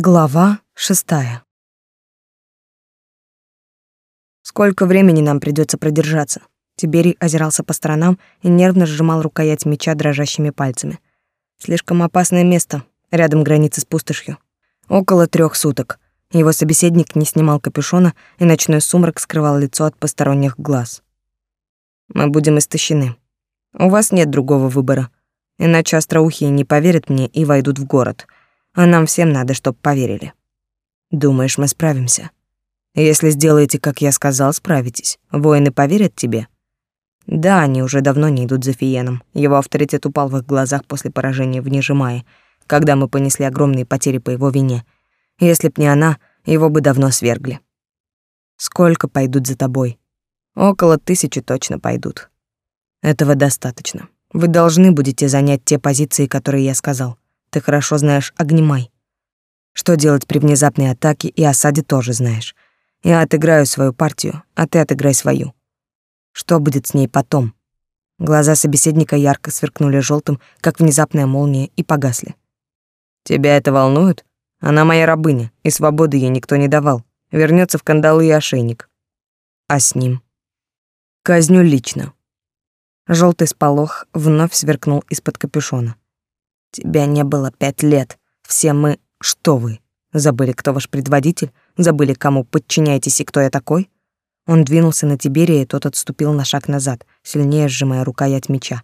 Глава шестая. Сколько времени нам придется продержаться? Тиберий озирался по сторонам и нервно сжимал рукоять меча дрожащими пальцами. Слишком опасное место, рядом границы с пустошью. Около трех суток. Его собеседник не снимал капюшона, и ночной сумрак скрывал лицо от посторонних глаз. Мы будем истощены. У вас нет другого выбора. Иначе остроухие не поверят мне и войдут в город — а нам всем надо, чтоб поверили. Думаешь, мы справимся? Если сделаете, как я сказал, справитесь. Воины поверят тебе? Да, они уже давно не идут за Фиеном. Его авторитет упал в их глазах после поражения в Нижемае, когда мы понесли огромные потери по его вине. Если б не она, его бы давно свергли. Сколько пойдут за тобой? Около тысячи точно пойдут. Этого достаточно. Вы должны будете занять те позиции, которые я сказал. Ты хорошо знаешь Огнемай. Что делать при внезапной атаке и осаде тоже знаешь. Я отыграю свою партию, а ты отыграй свою. Что будет с ней потом? Глаза собеседника ярко сверкнули желтым, как внезапная молния, и погасли. Тебя это волнует? Она моя рабыня, и свободы ей никто не давал. Вернется в кандалы и ошейник. А с ним? Казню лично. Желтый сполох вновь сверкнул из-под капюшона. Тебя не было пять лет. Все мы... Что вы? Забыли, кто ваш предводитель? Забыли, кому подчиняетесь и кто я такой? Он двинулся на Тиберия, и тот отступил на шаг назад, сильнее сжимая рукоять меча.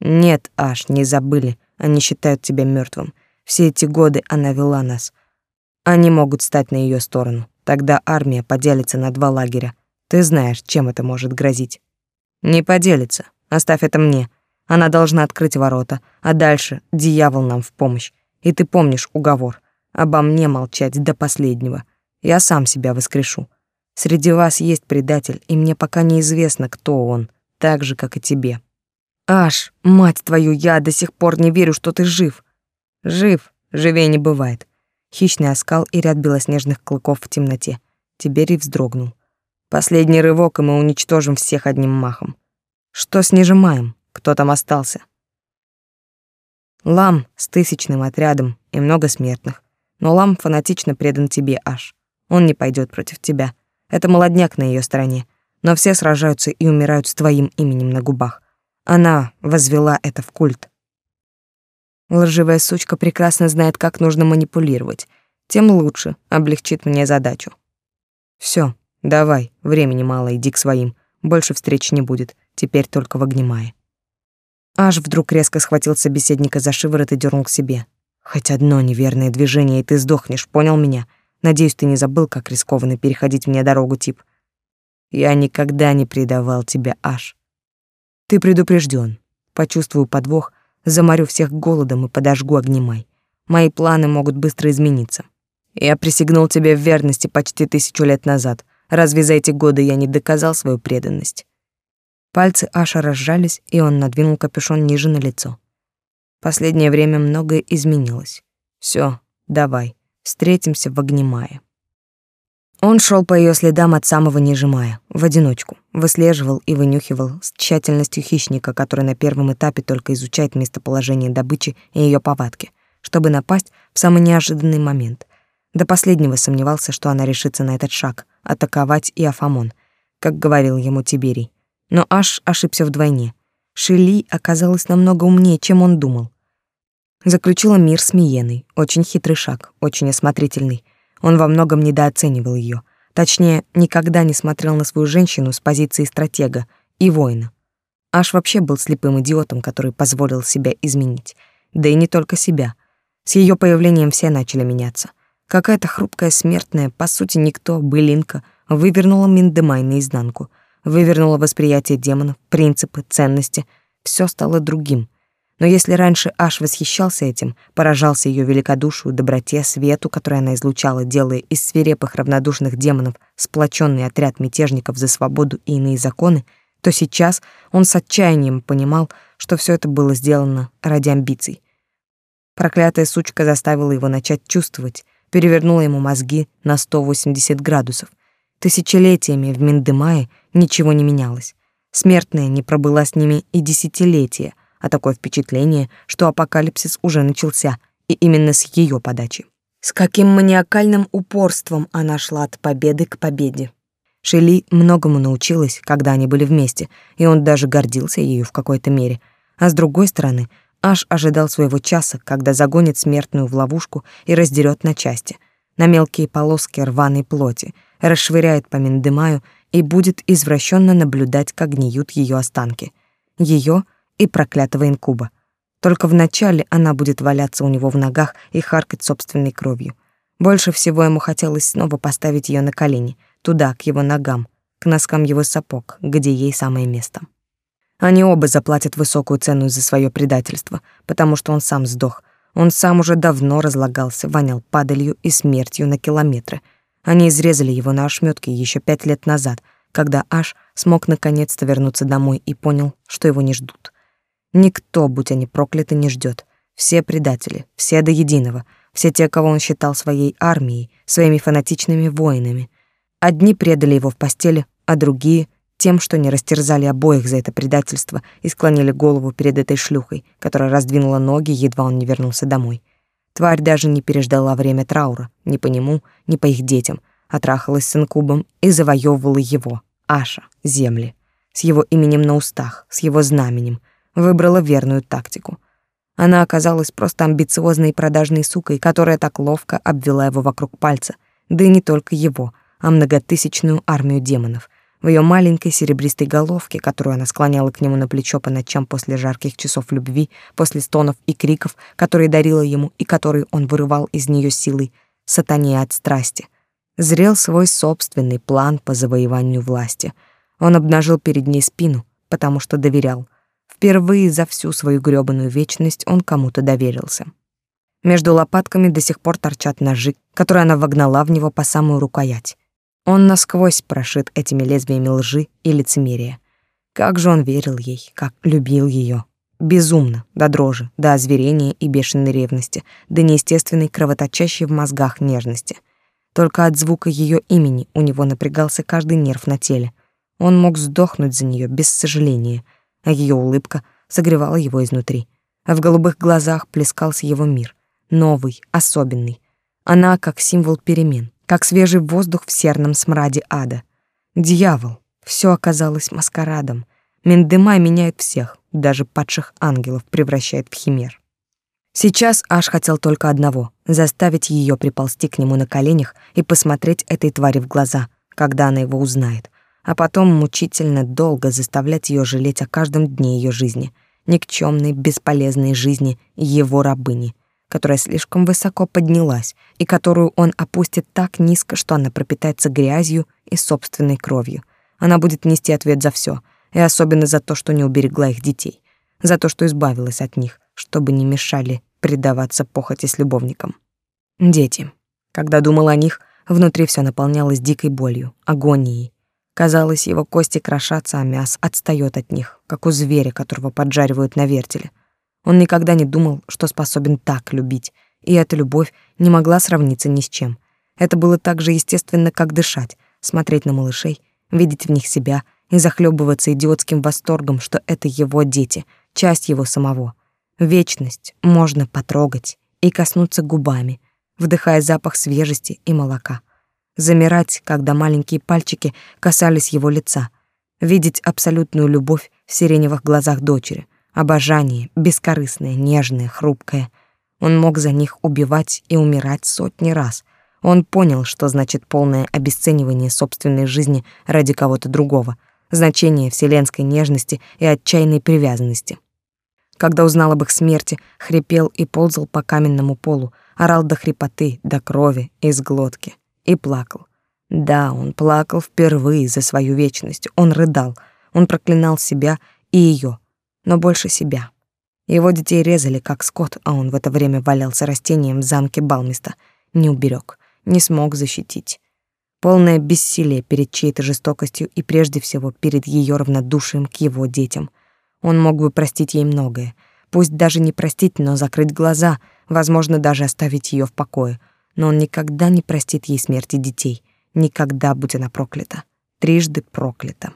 Нет, аж не забыли. Они считают тебя мертвым. Все эти годы она вела нас. Они могут стать на ее сторону. Тогда армия поделится на два лагеря. Ты знаешь, чем это может грозить. Не поделится. Оставь это мне. Она должна открыть ворота, а дальше дьявол нам в помощь. И ты помнишь уговор. Обо мне молчать до последнего. Я сам себя воскрешу. Среди вас есть предатель, и мне пока неизвестно, кто он, так же, как и тебе. Аж, мать твою, я до сих пор не верю, что ты жив. Жив, живее не бывает. Хищный оскал и ряд белоснежных клыков в темноте. Тиберий вздрогнул. Последний рывок, и мы уничтожим всех одним махом. Что с нежимаем? Кто там остался? Лам с тысячным отрядом и много смертных. Но Лам фанатично предан тебе, Аш. Он не пойдет против тебя. Это молодняк на ее стороне. Но все сражаются и умирают с твоим именем на губах. Она возвела это в культ. Лживая сучка прекрасно знает, как нужно манипулировать. Тем лучше облегчит мне задачу. Все, давай, времени мало, иди к своим. Больше встреч не будет, теперь только в Огнемае. Аж вдруг резко схватил собеседника за шиворот и дернул к себе. «Хоть одно неверное движение, и ты сдохнешь, понял меня? Надеюсь, ты не забыл, как рискованно переходить мне дорогу, тип. Я никогда не предавал тебя, Аж. Ты предупрежден. Почувствую подвох, заморю всех голодом и подожгу огнемай. Мои планы могут быстро измениться. Я присягнул тебе в верности почти тысячу лет назад. Разве за эти годы я не доказал свою преданность? Пальцы Аша разжались, и он надвинул капюшон ниже на лицо. Последнее время многое изменилось. Все, давай, встретимся в Огнемае. Он шел по ее следам от самого Нижимая, в одиночку, выслеживал и вынюхивал с тщательностью хищника, который на первом этапе только изучает местоположение добычи и ее повадки, чтобы напасть в самый неожиданный момент. До последнего сомневался, что она решится на этот шаг — атаковать и Афамон, как говорил ему Тиберий но аж ошибся вдвойне. Шили оказалась намного умнее, чем он думал. Заключила мир с Миеной. Очень хитрый шаг, очень осмотрительный. Он во многом недооценивал ее. Точнее, никогда не смотрел на свою женщину с позиции стратега и воина. Аж вообще был слепым идиотом, который позволил себя изменить. Да и не только себя. С ее появлением все начали меняться. Какая-то хрупкая смертная, по сути никто, былинка, вывернула Миндемай наизнанку — вывернула восприятие демонов, принципы, ценности. Все стало другим. Но если раньше Аш восхищался этим, поражался ее великодушию, доброте, свету, который она излучала, делая из свирепых равнодушных демонов сплоченный отряд мятежников за свободу и иные законы, то сейчас он с отчаянием понимал, что все это было сделано ради амбиций. Проклятая сучка заставила его начать чувствовать, перевернула ему мозги на 180 градусов. Тысячелетиями в Миндемае ничего не менялось. Смертная не пробыла с ними и десятилетия, а такое впечатление, что апокалипсис уже начался, и именно с ее подачи. С каким маниакальным упорством она шла от победы к победе. Шели многому научилась, когда они были вместе, и он даже гордился ею в какой-то мере. А с другой стороны, аж ожидал своего часа, когда загонит смертную в ловушку и раздерет на части, на мелкие полоски рваной плоти, расшвыряет по Миндемаю и будет извращенно наблюдать, как гниют ее останки. Ее и проклятого инкуба. Только вначале она будет валяться у него в ногах и харкать собственной кровью. Больше всего ему хотелось снова поставить ее на колени, туда, к его ногам, к носкам его сапог, где ей самое место. Они оба заплатят высокую цену за свое предательство, потому что он сам сдох. Он сам уже давно разлагался, вонял падалью и смертью на километры. Они изрезали его на ошметки еще пять лет назад, когда Аш смог наконец-то вернуться домой и понял, что его не ждут. Никто, будь они прокляты, не ждет. Все предатели, все до единого, все те, кого он считал своей армией, своими фанатичными воинами. Одни предали его в постели, а другие — тем, что не растерзали обоих за это предательство и склонили голову перед этой шлюхой, которая раздвинула ноги, едва он не вернулся домой. Тварь даже не переждала время траура, ни по нему, ни по их детям, отрахалась с инкубом и завоевывала его, Аша, земли, с его именем на устах, с его знаменем, выбрала верную тактику. Она оказалась просто амбициозной и продажной сукой, которая так ловко обвела его вокруг пальца, да и не только его, а многотысячную армию демонов — в ее маленькой серебристой головке, которую она склоняла к нему на плечо по ночам после жарких часов любви, после стонов и криков, которые дарила ему и которые он вырывал из нее силой, сатане от страсти. Зрел свой собственный план по завоеванию власти. Он обнажил перед ней спину, потому что доверял. Впервые за всю свою грёбаную вечность он кому-то доверился. Между лопатками до сих пор торчат ножи, которые она вогнала в него по самую рукоять. Он насквозь прошит этими лезвиями лжи и лицемерия. Как же он верил ей, как любил ее. Безумно, до дрожи, до озверения и бешеной ревности, до неестественной кровоточащей в мозгах нежности. Только от звука ее имени у него напрягался каждый нерв на теле. Он мог сдохнуть за нее без сожаления, а ее улыбка согревала его изнутри. А в голубых глазах плескался его мир, новый, особенный. Она как символ перемен, как свежий воздух в серном смраде ада. Дьявол. Все оказалось маскарадом. Мендемай меняет всех, даже падших ангелов превращает в химер. Сейчас Аш хотел только одного — заставить ее приползти к нему на коленях и посмотреть этой твари в глаза, когда она его узнает, а потом мучительно долго заставлять ее жалеть о каждом дне ее жизни, никчемной, бесполезной жизни его рабыни, которая слишком высоко поднялась и которую он опустит так низко, что она пропитается грязью и собственной кровью. Она будет нести ответ за все, и особенно за то, что не уберегла их детей, за то, что избавилась от них, чтобы не мешали предаваться похоти с любовником. Дети. Когда думал о них, внутри все наполнялось дикой болью, агонией. Казалось, его кости крошатся, а мясо отстает от них, как у зверя, которого поджаривают на вертеле. Он никогда не думал, что способен так любить, и эта любовь не могла сравниться ни с чем. Это было так же естественно, как дышать, смотреть на малышей, видеть в них себя и захлебываться идиотским восторгом, что это его дети, часть его самого. Вечность можно потрогать и коснуться губами, вдыхая запах свежести и молока. Замирать, когда маленькие пальчики касались его лица, видеть абсолютную любовь в сиреневых глазах дочери, Обожание, бескорыстное, нежное, хрупкое. Он мог за них убивать и умирать сотни раз. Он понял, что значит полное обесценивание собственной жизни ради кого-то другого, значение вселенской нежности и отчаянной привязанности. Когда узнал об их смерти, хрипел и ползал по каменному полу, орал до хрипоты, до крови, из глотки. И плакал. Да, он плакал впервые за свою вечность. Он рыдал. Он проклинал себя и ее, но больше себя. Его детей резали, как скот, а он в это время валялся растением в замке Балмиста. Не уберег, не смог защитить. Полное бессилие перед чьей-то жестокостью и прежде всего перед ее равнодушием к его детям. Он мог бы простить ей многое. Пусть даже не простить, но закрыть глаза, возможно, даже оставить ее в покое. Но он никогда не простит ей смерти детей. Никогда, будь она проклята. Трижды проклята.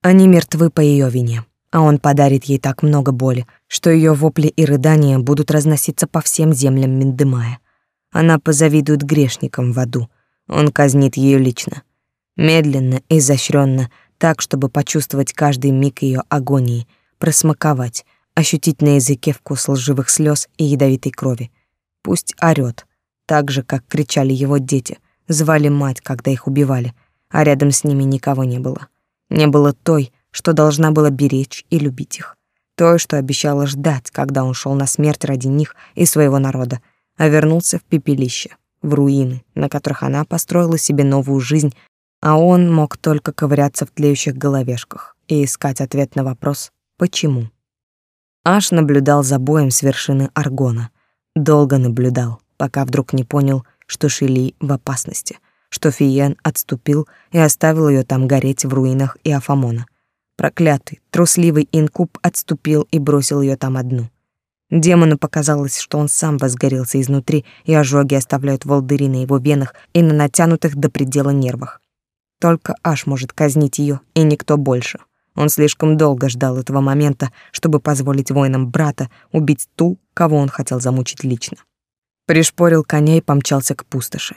Они мертвы по ее вине а он подарит ей так много боли, что ее вопли и рыдания будут разноситься по всем землям Миндемая. Она позавидует грешникам в аду. Он казнит ее лично. Медленно, и изощренно, так, чтобы почувствовать каждый миг ее агонии, просмаковать, ощутить на языке вкус лживых слез и ядовитой крови. Пусть орёт, так же, как кричали его дети, звали мать, когда их убивали, а рядом с ними никого не было. Не было той, что должна была беречь и любить их. Той, что обещала ждать, когда он шел на смерть ради них и своего народа, а вернулся в пепелище, в руины, на которых она построила себе новую жизнь, а он мог только ковыряться в тлеющих головешках и искать ответ на вопрос «почему?». Аш наблюдал за боем с вершины Аргона. Долго наблюдал, пока вдруг не понял, что Шили в опасности, что Фиен отступил и оставил ее там гореть в руинах Иофамона. Проклятый, трусливый инкуб отступил и бросил ее там одну. Демону показалось, что он сам возгорелся изнутри, и ожоги оставляют волдыри на его венах и на натянутых до предела нервах. Только Аш может казнить ее, и никто больше. Он слишком долго ждал этого момента, чтобы позволить воинам брата убить ту, кого он хотел замучить лично. Пришпорил коня и помчался к пустоши.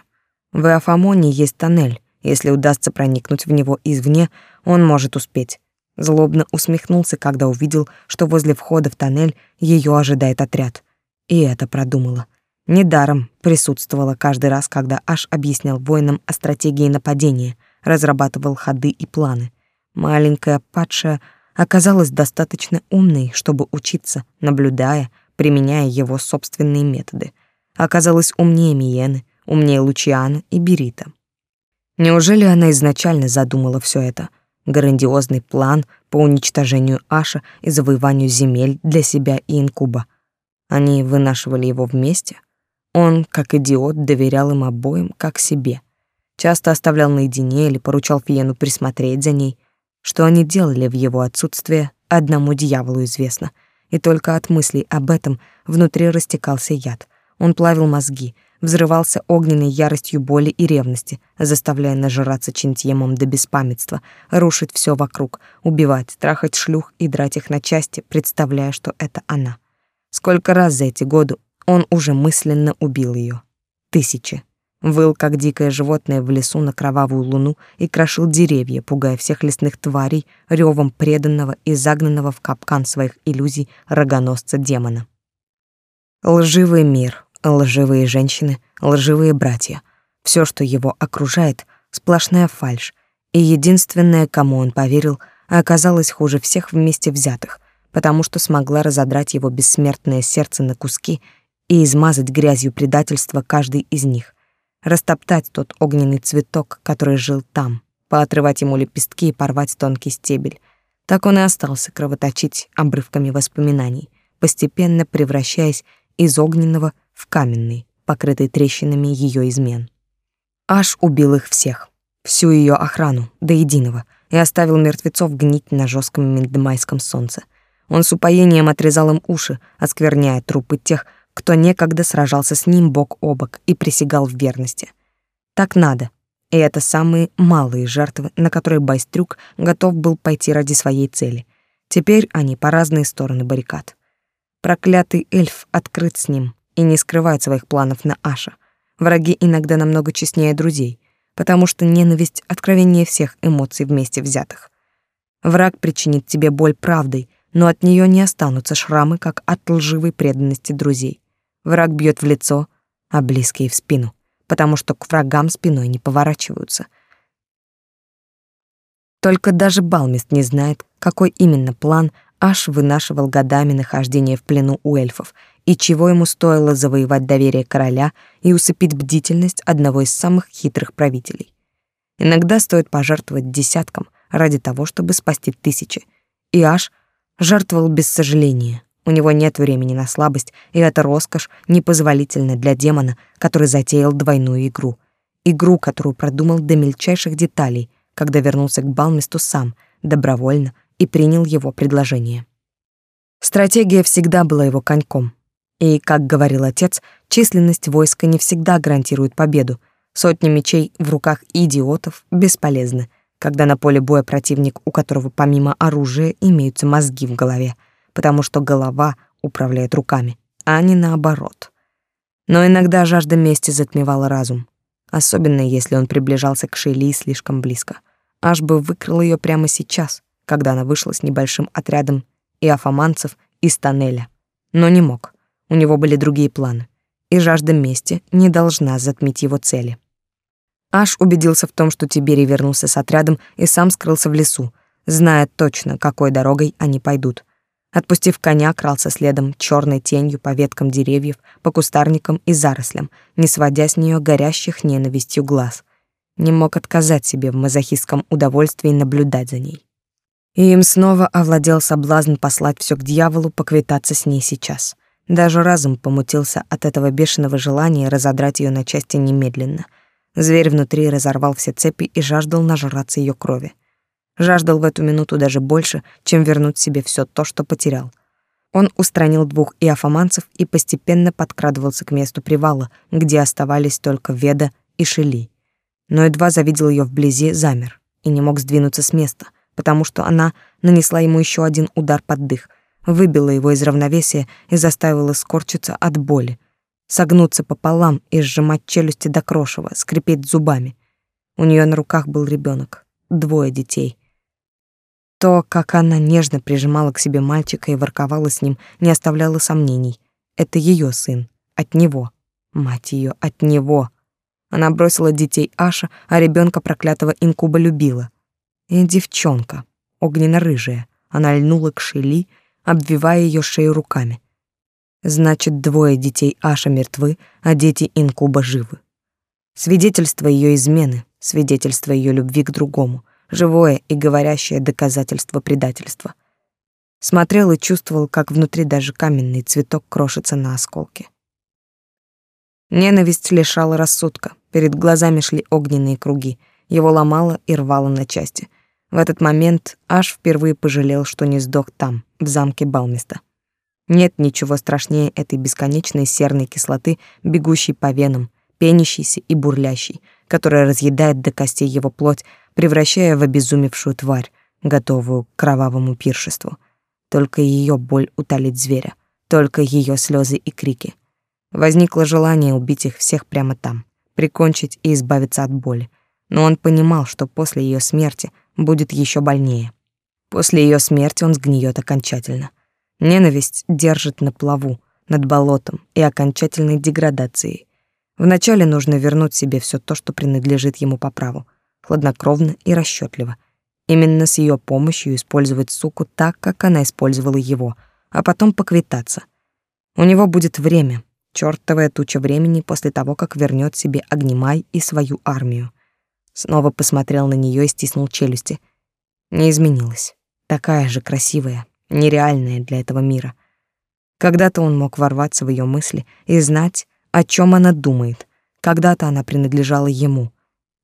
В Иофамоне есть тоннель. Если удастся проникнуть в него извне, он может успеть. Злобно усмехнулся, когда увидел, что возле входа в тоннель ее ожидает отряд. И это продумала. Недаром присутствовала каждый раз, когда Аш объяснял воинам о стратегии нападения, разрабатывал ходы и планы. Маленькая падшая оказалась достаточно умной, чтобы учиться, наблюдая, применяя его собственные методы. Оказалась умнее Миены, умнее Лучиана и Берита. Неужели она изначально задумала все это? Грандиозный план по уничтожению Аша и завоеванию земель для себя и Инкуба. Они вынашивали его вместе. Он, как идиот, доверял им обоим, как себе. Часто оставлял наедине или поручал Фиену присмотреть за ней — что они делали в его отсутствие, одному дьяволу известно. И только от мыслей об этом внутри растекался яд. Он плавил мозги, взрывался огненной яростью боли и ревности, заставляя нажираться чинтьемом до беспамятства, рушить все вокруг, убивать, трахать шлюх и драть их на части, представляя, что это она. Сколько раз за эти годы он уже мысленно убил ее? Тысячи. Выл, как дикое животное в лесу на кровавую луну и крошил деревья, пугая всех лесных тварей ревом преданного и загнанного в капкан своих иллюзий рогоносца-демона. Лживый мир, лживые женщины, лживые братья. Все, что его окружает, сплошная фальшь, и единственное, кому он поверил, оказалось хуже всех вместе взятых, потому что смогла разодрать его бессмертное сердце на куски и измазать грязью предательства каждый из них, растоптать тот огненный цветок, который жил там, поотрывать ему лепестки и порвать тонкий стебель. Так он и остался кровоточить обрывками воспоминаний, постепенно превращаясь из огненного в каменный, покрытый трещинами ее измен. Аш убил их всех, всю ее охрану, до единого, и оставил мертвецов гнить на жестком миндмайском солнце. Он с упоением отрезал им уши, оскверняя трупы тех, кто некогда сражался с ним бок о бок и присягал в верности. Так надо. И это самые малые жертвы, на которые Байстрюк готов был пойти ради своей цели. Теперь они по разные стороны баррикад. Проклятый эльф открыт с ним и не скрывает своих планов на Аша. Враги иногда намного честнее друзей, потому что ненависть откровеннее всех эмоций вместе взятых. Враг причинит тебе боль правдой, но от нее не останутся шрамы, как от лживой преданности друзей. Враг бьет в лицо, а близкие в спину, потому что к врагам спиной не поворачиваются. Только даже Балмист не знает, какой именно план Аш вынашивал годами нахождения в плену у эльфов и чего ему стоило завоевать доверие короля и усыпить бдительность одного из самых хитрых правителей. Иногда стоит пожертвовать десяткам ради того, чтобы спасти тысячи, и Аш жертвовал без сожаления, у него нет времени на слабость, и эта роскошь непозволительна для демона, который затеял двойную игру. Игру, которую продумал до мельчайших деталей, когда вернулся к Балмисту сам, добровольно, и принял его предложение. Стратегия всегда была его коньком. И, как говорил отец, численность войска не всегда гарантирует победу. Сотни мечей в руках идиотов бесполезны, когда на поле боя противник, у которого помимо оружия имеются мозги в голове — потому что голова управляет руками, а не наоборот. Но иногда жажда мести затмевала разум, особенно если он приближался к Шейли слишком близко. Аж бы выкрыл ее прямо сейчас, когда она вышла с небольшим отрядом иофоманцев из тоннеля. Но не мог. У него были другие планы. И жажда мести не должна затмить его цели. Аш убедился в том, что Тиберий вернулся с отрядом и сам скрылся в лесу, зная точно, какой дорогой они пойдут. Отпустив коня, крался следом черной тенью по веткам деревьев, по кустарникам и зарослям, не сводя с нее горящих ненавистью глаз. Не мог отказать себе в мазохистском удовольствии наблюдать за ней. И им снова овладел соблазн послать все к дьяволу, поквитаться с ней сейчас. Даже разум помутился от этого бешеного желания разодрать ее на части немедленно — Зверь внутри разорвал все цепи и жаждал нажраться ее крови. Жаждал в эту минуту даже больше, чем вернуть себе все то, что потерял. Он устранил двух иофоманцев и постепенно подкрадывался к месту привала, где оставались только Веда и Шели. Но едва завидел ее вблизи, замер и не мог сдвинуться с места, потому что она нанесла ему еще один удар под дых, выбила его из равновесия и заставила скорчиться от боли, согнуться пополам и сжимать челюсти до крошева, скрипеть зубами. У нее на руках был ребенок, двое детей. То, как она нежно прижимала к себе мальчика и ворковала с ним, не оставляло сомнений. Это ее сын, от него. Мать ее, от него. Она бросила детей Аша, а ребенка проклятого инкуба любила. И девчонка, огненно-рыжая, она льнула к Шели, обвивая ее шею руками — Значит, двое детей Аша мертвы, а дети Инкуба живы. Свидетельство ее измены, свидетельство ее любви к другому, живое и говорящее доказательство предательства. Смотрел и чувствовал, как внутри даже каменный цветок крошится на осколки. Ненависть лишала рассудка, перед глазами шли огненные круги, его ломало и рвало на части. В этот момент Аш впервые пожалел, что не сдох там, в замке Балмиста. Нет ничего страшнее этой бесконечной серной кислоты, бегущей по венам, пенящейся и бурлящей, которая разъедает до костей его плоть, превращая в обезумевшую тварь, готовую к кровавому пиршеству. Только ее боль утолит зверя, только ее слезы и крики. Возникло желание убить их всех прямо там, прикончить и избавиться от боли. Но он понимал, что после ее смерти будет еще больнее. После ее смерти он сгниет окончательно. Ненависть держит на плаву, над болотом и окончательной деградацией. Вначале нужно вернуть себе все то, что принадлежит ему по праву, хладнокровно и расчетливо. Именно с ее помощью использовать суку так, как она использовала его, а потом поквитаться. У него будет время, чертовая туча времени после того, как вернет себе Огнемай и свою армию. Снова посмотрел на нее и стиснул челюсти. Не изменилась. Такая же красивая, нереальное для этого мира. Когда-то он мог ворваться в ее мысли и знать, о чем она думает. Когда-то она принадлежала ему.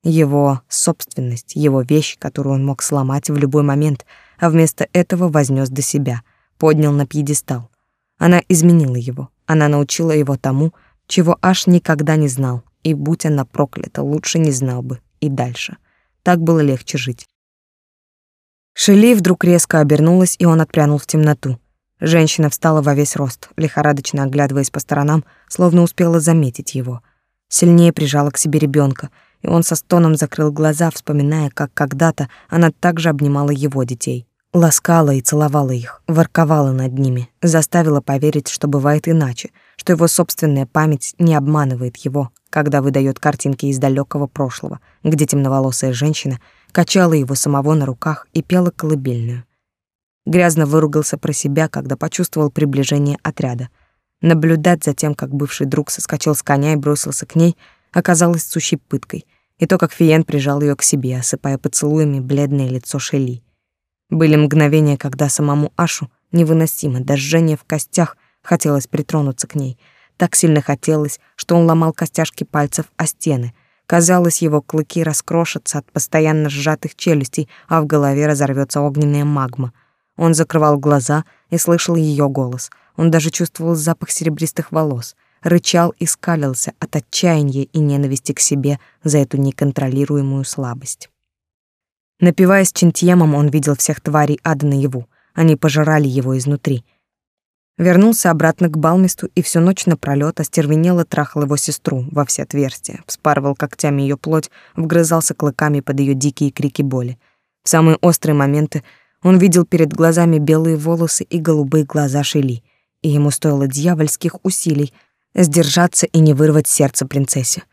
Его собственность, его вещь, которую он мог сломать в любой момент, а вместо этого вознес до себя, поднял на пьедестал. Она изменила его, она научила его тому, чего аж никогда не знал, и будь она проклята, лучше не знал бы и дальше. Так было легче жить. Шели вдруг резко обернулась, и он отпрянул в темноту. Женщина встала во весь рост, лихорадочно оглядываясь по сторонам, словно успела заметить его. Сильнее прижала к себе ребенка, и он со стоном закрыл глаза, вспоминая, как когда-то она также обнимала его детей. Ласкала и целовала их, ворковала над ними, заставила поверить, что бывает иначе, что его собственная память не обманывает его, когда выдает картинки из далекого прошлого, где темноволосая женщина качала его самого на руках и пела колыбельную. Грязно выругался про себя, когда почувствовал приближение отряда. Наблюдать за тем, как бывший друг соскочил с коня и бросился к ней, оказалось сущей пыткой. И то, как Фиен прижал ее к себе, осыпая поцелуями бледное лицо Шели. Были мгновения, когда самому Ашу невыносимо, до жжения в костях, хотелось притронуться к ней. Так сильно хотелось, что он ломал костяшки пальцев о стены — Казалось, его клыки раскрошатся от постоянно сжатых челюстей, а в голове разорвется огненная магма. Он закрывал глаза и слышал ее голос. Он даже чувствовал запах серебристых волос, рычал и скалился от отчаяния и ненависти к себе за эту неконтролируемую слабость. Напиваясь чинтьемом, он видел всех тварей ада наяву. Они пожирали его изнутри. Вернулся обратно к Балмисту и всю ночь напролёт остервенело трахал его сестру во все отверстия, вспарывал когтями ее плоть, вгрызался клыками под ее дикие крики боли. В самые острые моменты он видел перед глазами белые волосы и голубые глаза Шели, и ему стоило дьявольских усилий сдержаться и не вырвать сердце принцессе.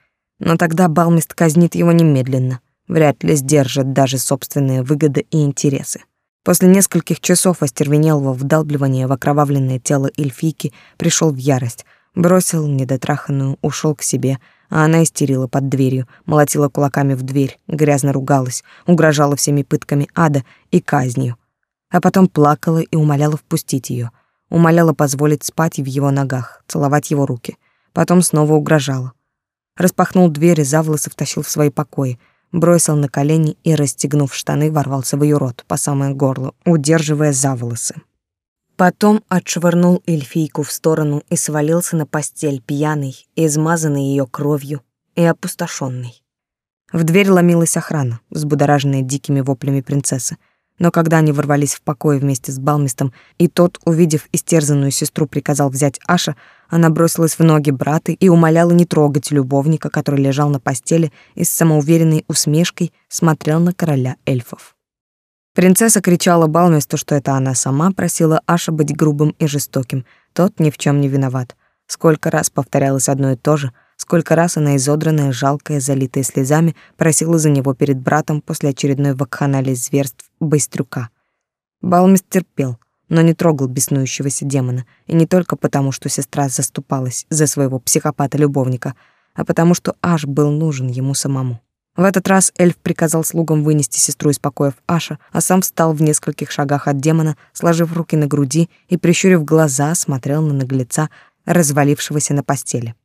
Но тогда Балмист казнит его немедленно, вряд ли сдержит даже собственные выгоды и интересы. После нескольких часов остервенелого вдалбливания в окровавленное тело эльфийки пришел в ярость, бросил недотраханную, ушел к себе, а она истерила под дверью, молотила кулаками в дверь, грязно ругалась, угрожала всеми пытками ада и казнью. А потом плакала и умоляла впустить ее, умоляла позволить спать в его ногах, целовать его руки. Потом снова угрожала. Распахнул дверь и за волосы втащил в свои покои — бросил на колени и, расстегнув штаны, ворвался в ее рот по самое горло, удерживая за волосы. Потом отшвырнул эльфийку в сторону и свалился на постель пьяный, измазанный ее кровью и опустошенный. В дверь ломилась охрана, взбудораженная дикими воплями принцессы — но когда они ворвались в покой вместе с Балмистом, и тот, увидев истерзанную сестру, приказал взять Аша, она бросилась в ноги брата и умоляла не трогать любовника, который лежал на постели и с самоуверенной усмешкой смотрел на короля эльфов. Принцесса кричала Балмисту, что это она сама просила Аша быть грубым и жестоким. Тот ни в чем не виноват. Сколько раз повторялось одно и то же — Сколько раз она изодранная, жалкая, залитая слезами, просила за него перед братом после очередной вакханалии зверств Быстрюка. Балмис терпел, но не трогал беснующегося демона, и не только потому, что сестра заступалась за своего психопата-любовника, а потому что Аш был нужен ему самому. В этот раз эльф приказал слугам вынести сестру из покоев Аша, а сам встал в нескольких шагах от демона, сложив руки на груди и, прищурив глаза, смотрел на наглеца, развалившегося на постели.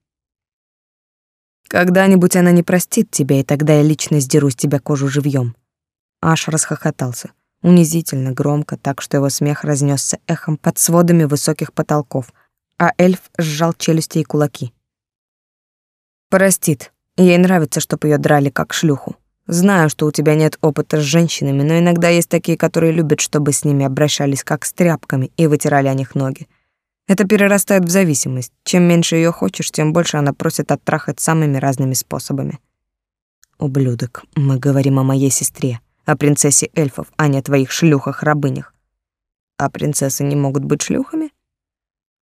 Когда-нибудь она не простит тебя, и тогда я лично сдеру с тебя кожу живьем. Аш расхохотался, унизительно, громко, так что его смех разнесся эхом под сводами высоких потолков, а эльф сжал челюсти и кулаки. Простит. Ей нравится, чтобы ее драли как шлюху. Знаю, что у тебя нет опыта с женщинами, но иногда есть такие, которые любят, чтобы с ними обращались как с тряпками и вытирали о них ноги. Это перерастает в зависимость. Чем меньше ее хочешь, тем больше она просит оттрахать самыми разными способами. Ублюдок, мы говорим о моей сестре, о принцессе эльфов, а не о твоих шлюхах-рабынях. А принцессы не могут быть шлюхами?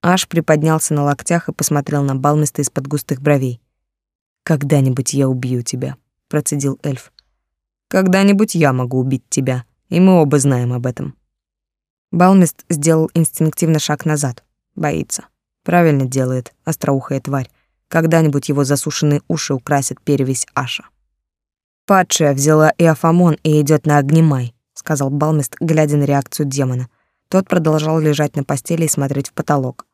Аш приподнялся на локтях и посмотрел на Балмиста из-под густых бровей. «Когда-нибудь я убью тебя», — процедил эльф. «Когда-нибудь я могу убить тебя, и мы оба знаем об этом». Балмист сделал инстинктивно шаг назад. Боится. Правильно делает, остроухая тварь. Когда-нибудь его засушенные уши украсят перевесь Аша. «Падшая взяла Иофамон и идет на огнемай», — сказал Балмист, глядя на реакцию демона. Тот продолжал лежать на постели и смотреть в потолок.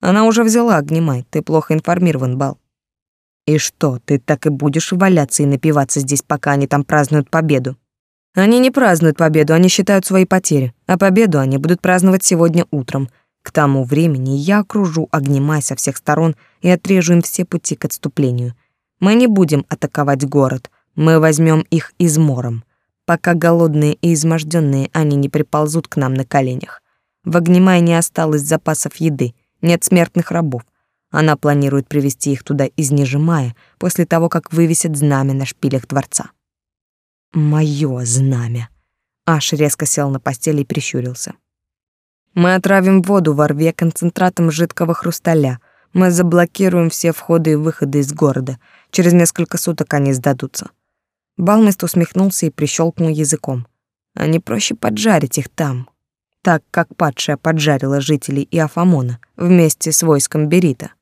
«Она уже взяла огнемай, ты плохо информирован, Бал». «И что, ты так и будешь валяться и напиваться здесь, пока они там празднуют победу?» «Они не празднуют победу, они считают свои потери, а победу они будут праздновать сегодня утром», к тому времени я окружу Огнемай со всех сторон и отрежу им все пути к отступлению. Мы не будем атаковать город, мы возьмем их измором. Пока голодные и изможденные они не приползут к нам на коленях. В Огнемай не осталось запасов еды, нет смертных рабов. Она планирует привести их туда из Нижемая после того, как вывесят знамя на шпилях дворца. Моё знамя. Аш резко сел на постели и прищурился. Мы отравим воду во рве концентратом жидкого хрусталя. Мы заблокируем все входы и выходы из города. Через несколько суток они сдадутся. Балмест усмехнулся и прищелкнул языком. А не проще поджарить их там, так как падшая поджарила жителей Иофамона вместе с войском Берита.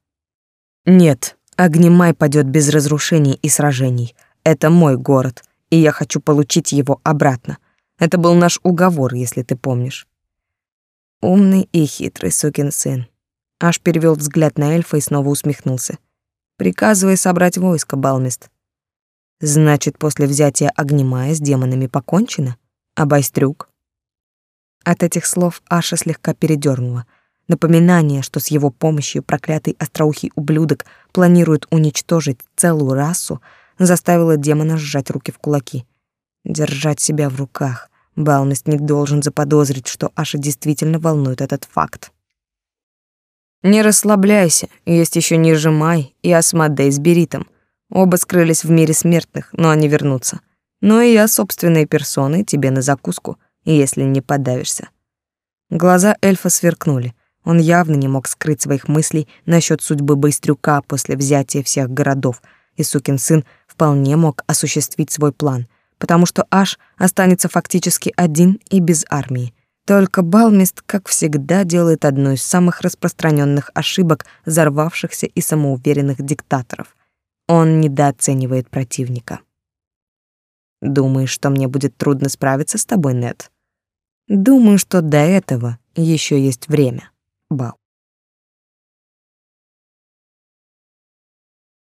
Нет, Огнемай падет без разрушений и сражений. Это мой город, и я хочу получить его обратно. Это был наш уговор, если ты помнишь. Умный и хитрый сукин сын. Аж перевел взгляд на эльфа и снова усмехнулся. Приказывай собрать войско, Балмист. Значит, после взятия Огнемая с демонами покончено? А Байстрюк? От этих слов Аша слегка передернула. Напоминание, что с его помощью проклятый остроухий ублюдок планирует уничтожить целую расу, заставило демона сжать руки в кулаки. Держать себя в руках. Балмест не должен заподозрить, что Аша действительно волнует этот факт. Не расслабляйся, есть еще ниже и Асмодей с Беритом. Оба скрылись в мире смертных, но они вернутся. Но и я собственной персоной тебе на закуску, если не подавишься. Глаза эльфа сверкнули. Он явно не мог скрыть своих мыслей насчет судьбы Быстрюка после взятия всех городов, и сукин сын вполне мог осуществить свой план, потому что Аш останется фактически один и без армии. Только Балмист, как всегда, делает одну из самых распространенных ошибок взорвавшихся и самоуверенных диктаторов. Он недооценивает противника. Думаешь, что мне будет трудно справиться с тобой, Нет? Думаю, что до этого еще есть время. Бал.